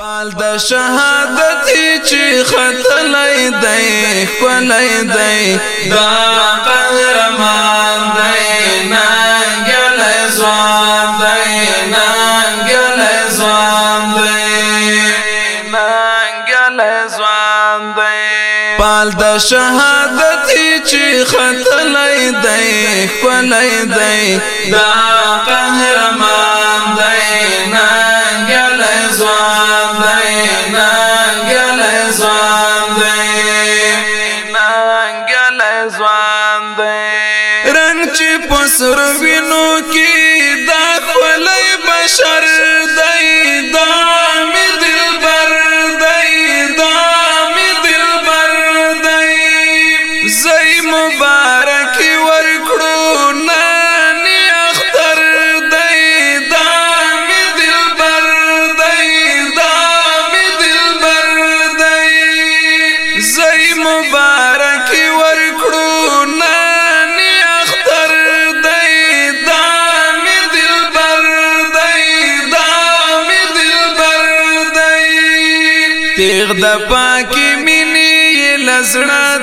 پال د شهادت چې خطلای دی کولای دی دا قهرمان دی ننګل ځوان دی ننګل ځوان دی ننګل ځوان دی پال د شهادت چې خطلای دی کولای دی دا قهرمان Nation.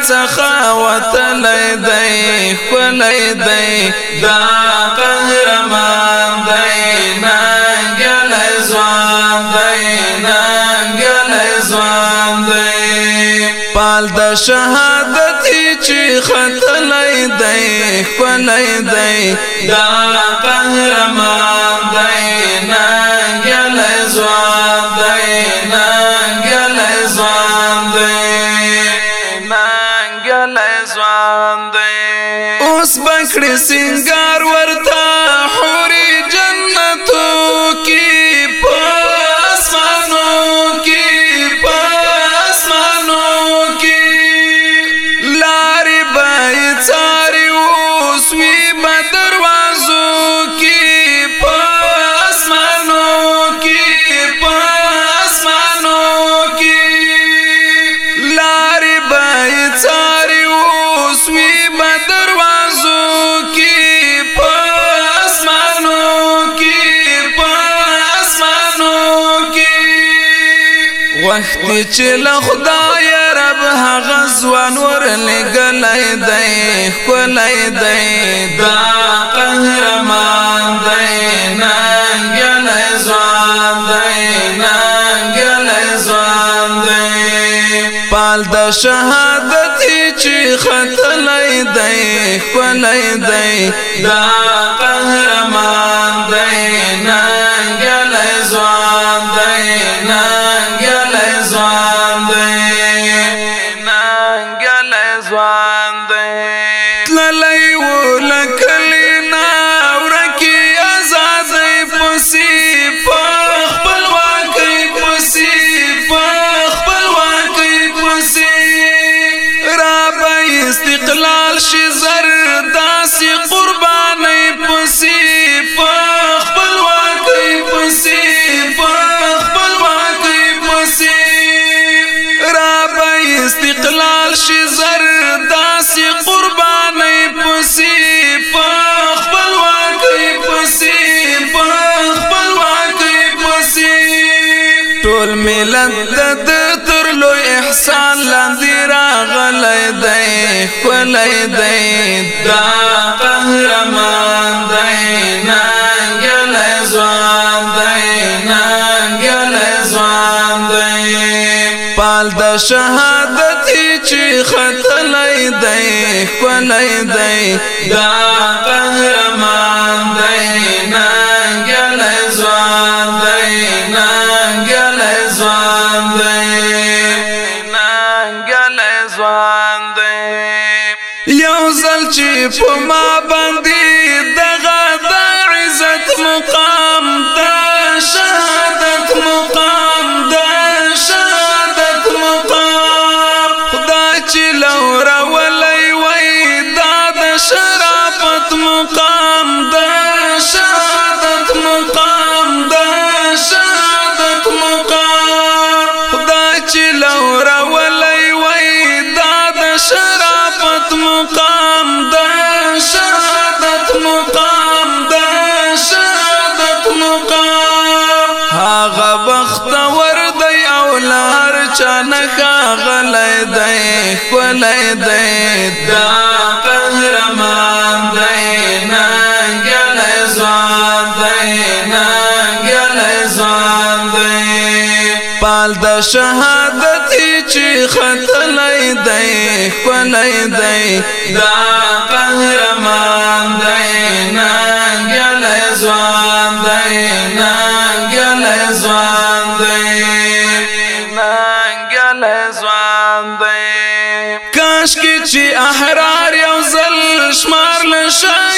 څخه وتلې دی خپلې دی دا قهرمان دی ننګل ځوان دی ننګل ځوان دی پال د شهادت چې خطلې دی خپلې دی دا قهرمان دی ډیاله ځوان دی اوس بکړې سنگار ورته وخت چې له خدای رب هغه ځوان ورلګلای دی کولای دی دا قهرمان دی ننګل ځوان دی ننګل ځوان دی پال د شهادت چې خطلای دی کولای دی دا قهرمان دی زر شي زر داسې قرباني پسې په خپل واکي پسې په خپل واکي پسې ټول ملت د تر لو احسان لاندې راغلې دی کولې دی دا قهرمان دی ننګل ځوان دی ننګل ځوان دی پال د شهر پلی دی دا قهرمان دی ننگل زوان دی ننگل زوان دی ننگل زوان دی یو زل چی پو ما بندی هغه بخت ور دی او لار چانک غلې دی کولې دی دا قهرمان دی ننګل ځان دی ننګل ځان دی پال د شهادت چې خطلې دی کولې دی دا قهرمان دی ننګل ځان دی ننګل احرار یو زل شمار لشه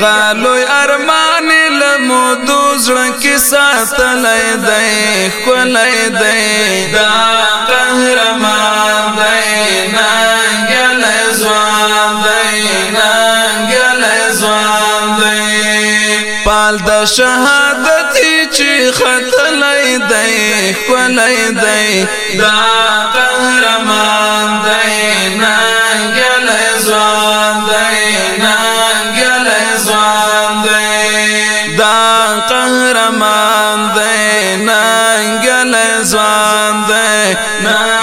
غالوی ارمان لمو دوزر کی سات لئی دی کلئی دی دا قهرمان دی نانگل زوان دی نانگل زوان دی پال دا شهادتی چی خط لئی دی کلئی دی دا قهرمان ما